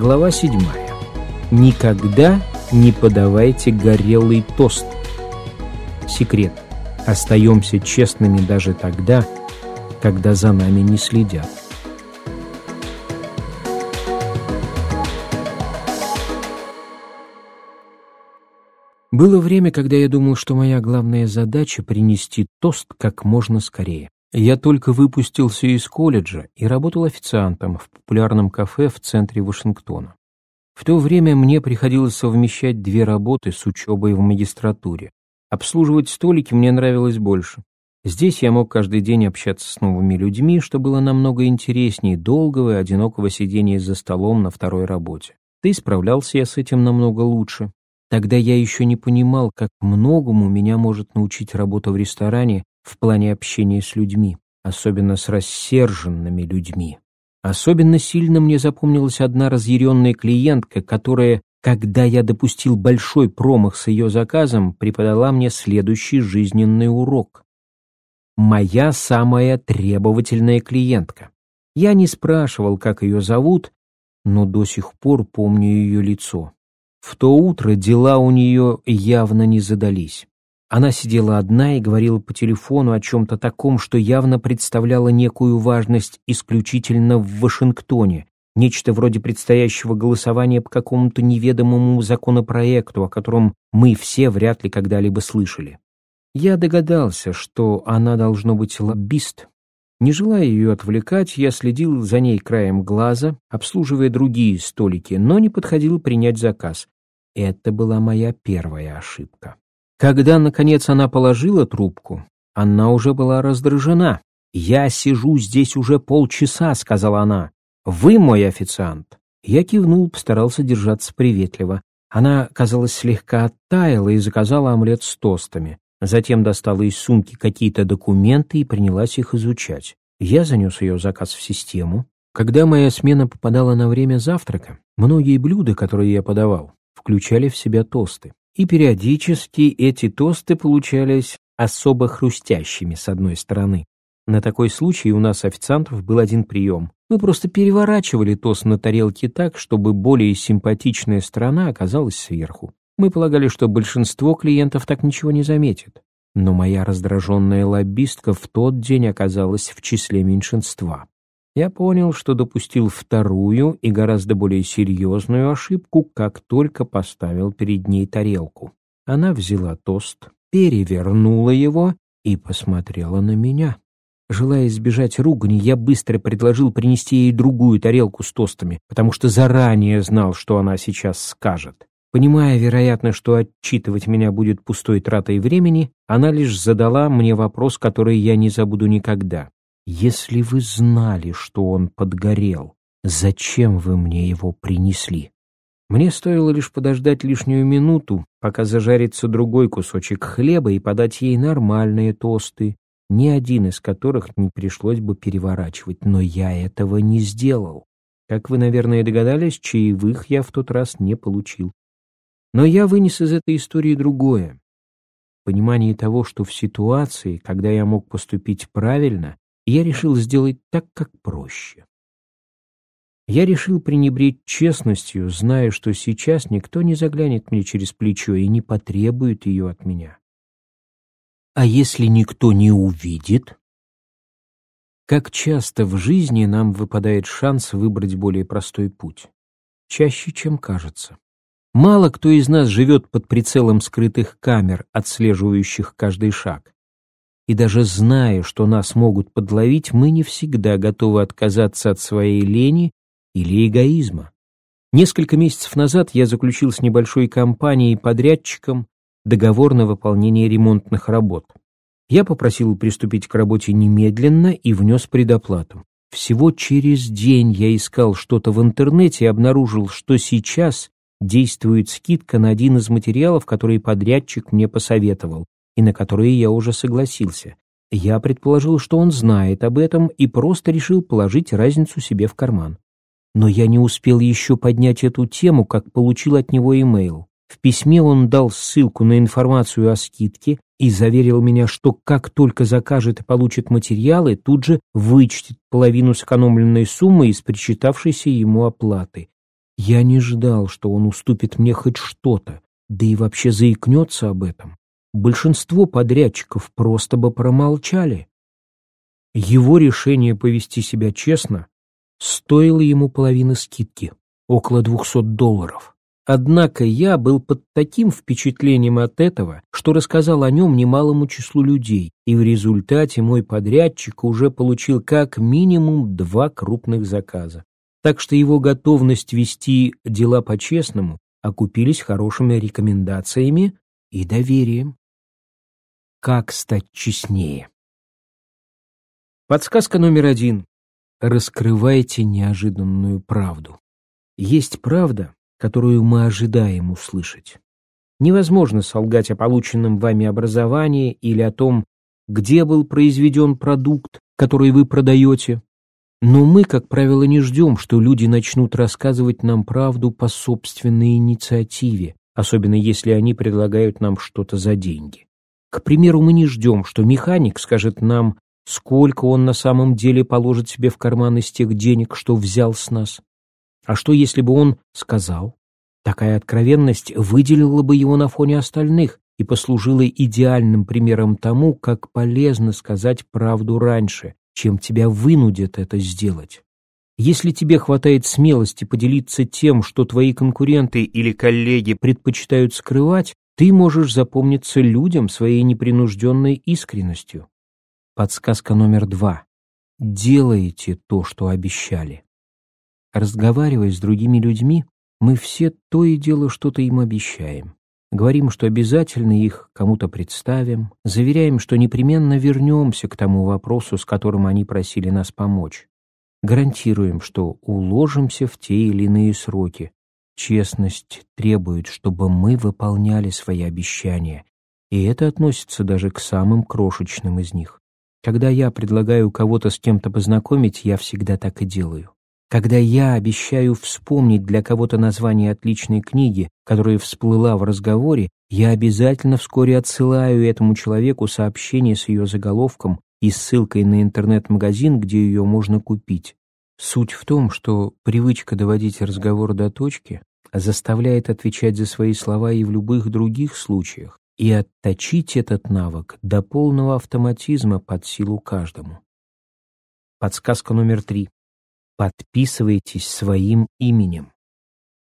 Глава 7. Никогда не подавайте горелый тост. Секрет. Остаемся честными даже тогда, когда за нами не следят. Было время, когда я думал, что моя главная задача — принести тост как можно скорее. Я только выпустился из колледжа и работал официантом в популярном кафе в центре Вашингтона. В то время мне приходилось совмещать две работы с учебой в магистратуре. Обслуживать столики мне нравилось больше. Здесь я мог каждый день общаться с новыми людьми, что было намного интереснее долгого и одинокого сидения за столом на второй работе. Да справлялся я с этим намного лучше. Тогда я еще не понимал, как многому меня может научить работа в ресторане в плане общения с людьми, особенно с рассерженными людьми. Особенно сильно мне запомнилась одна разъяренная клиентка, которая, когда я допустил большой промах с ее заказом, преподала мне следующий жизненный урок. Моя самая требовательная клиентка. Я не спрашивал, как ее зовут, но до сих пор помню ее лицо. В то утро дела у нее явно не задались. Она сидела одна и говорила по телефону о чем-то таком, что явно представляло некую важность исключительно в Вашингтоне, нечто вроде предстоящего голосования по какому-то неведомому законопроекту, о котором мы все вряд ли когда-либо слышали. Я догадался, что она должно быть лоббист. Не желая ее отвлекать, я следил за ней краем глаза, обслуживая другие столики, но не подходил принять заказ. Это была моя первая ошибка. Когда, наконец, она положила трубку, она уже была раздражена. «Я сижу здесь уже полчаса», — сказала она. «Вы мой официант». Я кивнул, постарался держаться приветливо. Она, казалось, слегка оттаяла и заказала омлет с тостами. Затем достала из сумки какие-то документы и принялась их изучать. Я занес ее заказ в систему. Когда моя смена попадала на время завтрака, многие блюда, которые я подавал, включали в себя тосты. И периодически эти тосты получались особо хрустящими с одной стороны. На такой случай у нас официантов был один прием. Мы просто переворачивали тост на тарелке так, чтобы более симпатичная сторона оказалась сверху. Мы полагали, что большинство клиентов так ничего не заметит. Но моя раздраженная лоббистка в тот день оказалась в числе меньшинства я понял, что допустил вторую и гораздо более серьезную ошибку, как только поставил перед ней тарелку. Она взяла тост, перевернула его и посмотрела на меня. Желая избежать ругани, я быстро предложил принести ей другую тарелку с тостами, потому что заранее знал, что она сейчас скажет. Понимая, вероятно, что отчитывать меня будет пустой тратой времени, она лишь задала мне вопрос, который я не забуду никогда. Если вы знали, что он подгорел, зачем вы мне его принесли? Мне стоило лишь подождать лишнюю минуту, пока зажарится другой кусочек хлеба и подать ей нормальные тосты, ни один из которых не пришлось бы переворачивать, но я этого не сделал. Как вы, наверное, догадались, чаевых я в тот раз не получил. Но я вынес из этой истории другое. Понимание того, что в ситуации, когда я мог поступить правильно, я решил сделать так, как проще. Я решил пренебречь честностью, зная, что сейчас никто не заглянет мне через плечо и не потребует ее от меня. А если никто не увидит? Как часто в жизни нам выпадает шанс выбрать более простой путь? Чаще, чем кажется. Мало кто из нас живет под прицелом скрытых камер, отслеживающих каждый шаг и даже зная, что нас могут подловить, мы не всегда готовы отказаться от своей лени или эгоизма. Несколько месяцев назад я заключил с небольшой компанией подрядчиком договор на выполнение ремонтных работ. Я попросил приступить к работе немедленно и внес предоплату. Всего через день я искал что-то в интернете и обнаружил, что сейчас действует скидка на один из материалов, который подрядчик мне посоветовал и на которые я уже согласился. Я предположил, что он знает об этом и просто решил положить разницу себе в карман. Но я не успел еще поднять эту тему, как получил от него имейл. В письме он дал ссылку на информацию о скидке и заверил меня, что как только закажет и получит материалы, тут же вычтет половину сэкономленной суммы из причитавшейся ему оплаты. Я не ждал, что он уступит мне хоть что-то, да и вообще заикнется об этом. Большинство подрядчиков просто бы промолчали. Его решение повести себя честно стоило ему половины скидки, около двухсот долларов. Однако я был под таким впечатлением от этого, что рассказал о нем немалому числу людей, и в результате мой подрядчик уже получил как минимум два крупных заказа. Так что его готовность вести дела по-честному окупились хорошими рекомендациями и доверием. Как стать честнее? Подсказка номер один. Раскрывайте неожиданную правду. Есть правда, которую мы ожидаем услышать. Невозможно солгать о полученном вами образовании или о том, где был произведен продукт, который вы продаете. Но мы, как правило, не ждем, что люди начнут рассказывать нам правду по собственной инициативе, особенно если они предлагают нам что-то за деньги. К примеру, мы не ждем, что механик скажет нам, сколько он на самом деле положит себе в карман из тех денег, что взял с нас. А что, если бы он сказал? Такая откровенность выделила бы его на фоне остальных и послужила идеальным примером тому, как полезно сказать правду раньше, чем тебя вынудят это сделать. Если тебе хватает смелости поделиться тем, что твои конкуренты или коллеги предпочитают скрывать, ты можешь запомниться людям своей непринужденной искренностью. Подсказка номер два. Делайте то, что обещали. Разговаривая с другими людьми, мы все то и дело что-то им обещаем. Говорим, что обязательно их кому-то представим, заверяем, что непременно вернемся к тому вопросу, с которым они просили нас помочь. Гарантируем, что уложимся в те или иные сроки. Честность требует, чтобы мы выполняли свои обещания, и это относится даже к самым крошечным из них. Когда я предлагаю кого-то с кем-то познакомить, я всегда так и делаю. Когда я обещаю вспомнить для кого-то название отличной книги, которая всплыла в разговоре, я обязательно вскоре отсылаю этому человеку сообщение с ее заголовком и ссылкой на интернет-магазин, где ее можно купить. Суть в том, что привычка доводить разговор до точки заставляет отвечать за свои слова и в любых других случаях, и отточить этот навык до полного автоматизма под силу каждому. Подсказка номер три подписывайтесь своим именем.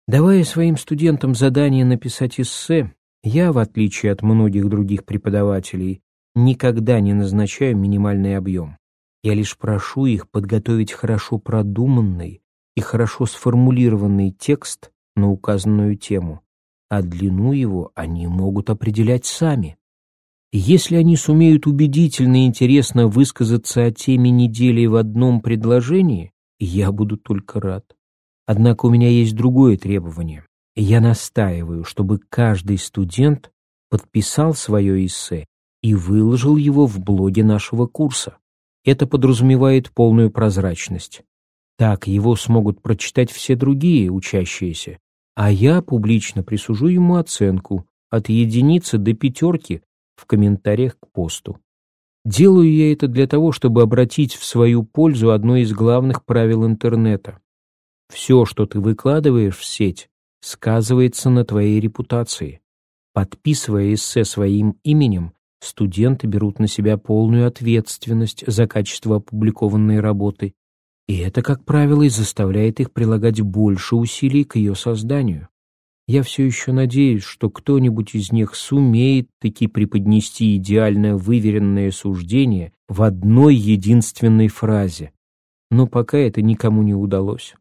Давая своим студентам задание написать эссе, я, в отличие от многих других преподавателей, никогда не назначаю минимальный объем. Я лишь прошу их подготовить хорошо продуманный и хорошо сформулированный текст на указанную тему, а длину его они могут определять сами. Если они сумеют убедительно и интересно высказаться о теме недели в одном предложении, я буду только рад. Однако у меня есть другое требование. Я настаиваю, чтобы каждый студент подписал свое эссе и выложил его в блоге нашего курса. Это подразумевает полную прозрачность. Так его смогут прочитать все другие учащиеся, а я публично присужу ему оценку от единицы до пятерки в комментариях к посту. Делаю я это для того, чтобы обратить в свою пользу одно из главных правил интернета. Все, что ты выкладываешь в сеть, сказывается на твоей репутации. Подписывая эссе своим именем, студенты берут на себя полную ответственность за качество опубликованной работы, и это, как правило, и заставляет их прилагать больше усилий к ее созданию. Я все еще надеюсь, что кто-нибудь из них сумеет таки преподнести идеально выверенное суждение в одной единственной фразе. Но пока это никому не удалось.